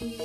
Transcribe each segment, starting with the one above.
Thank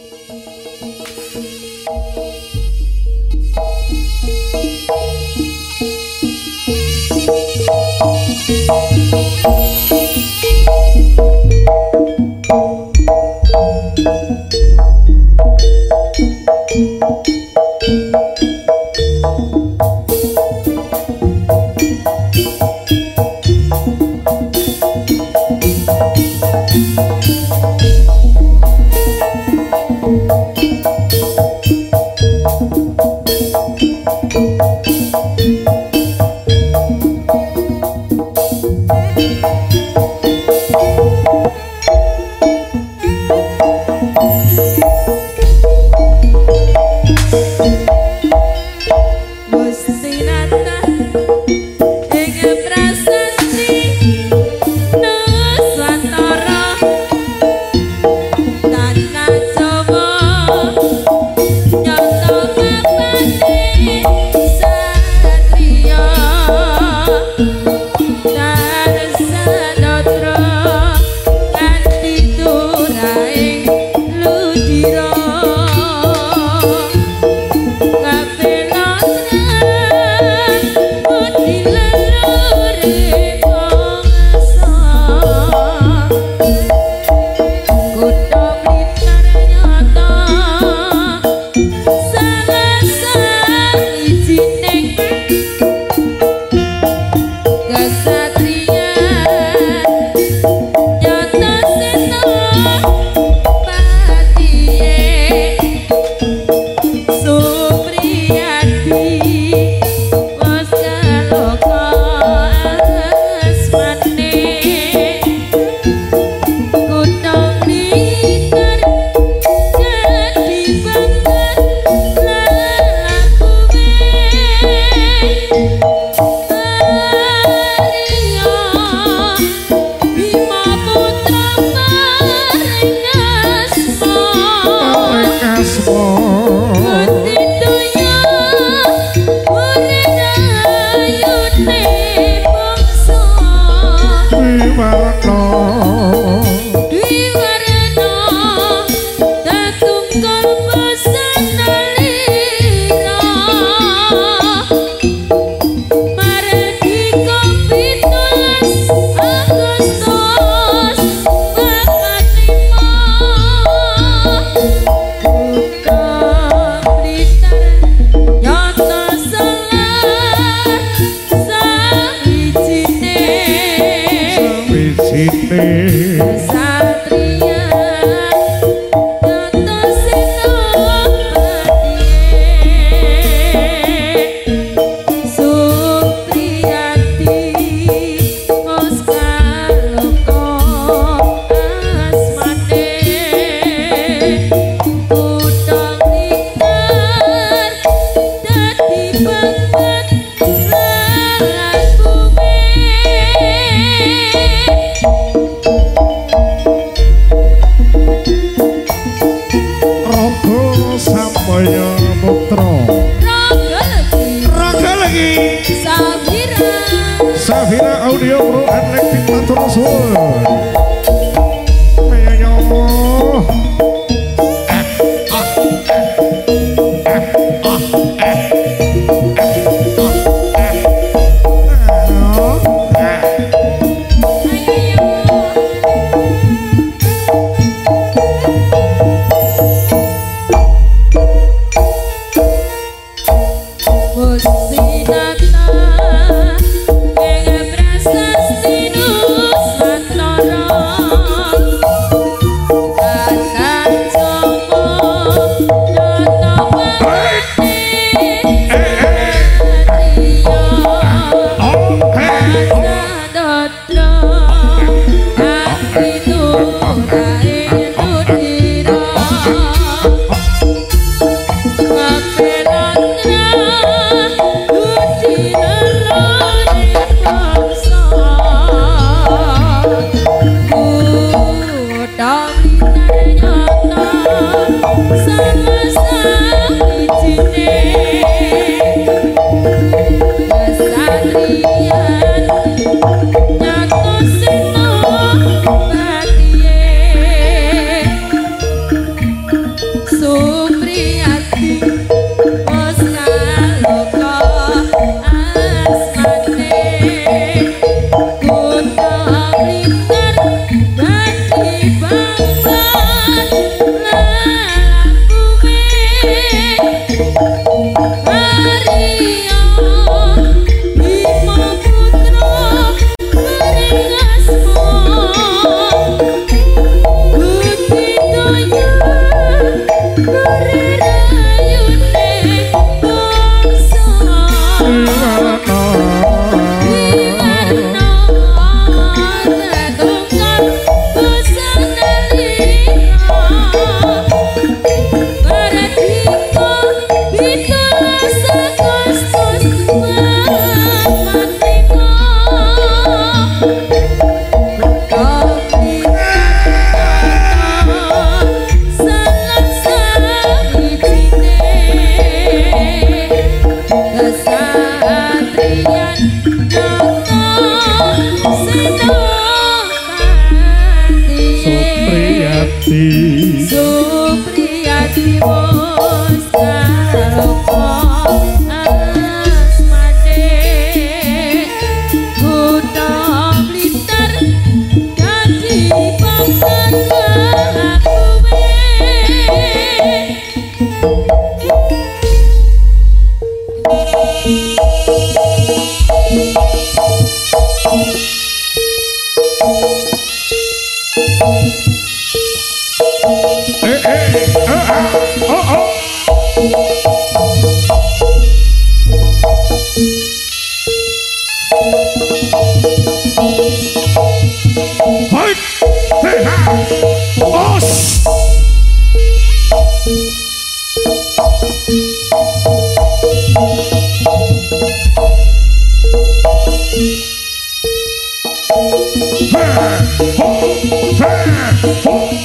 Oh. Supriyati. Supriyati. Supriyati oh. Burn! Oh. Oh!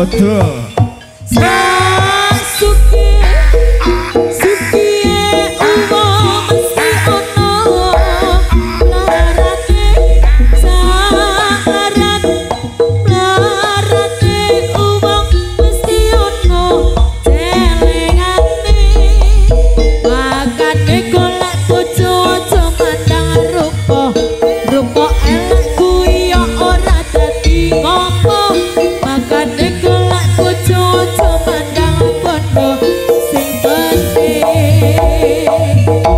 Motor Ei,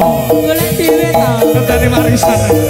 Golek dhewe ta. Ketane warisan.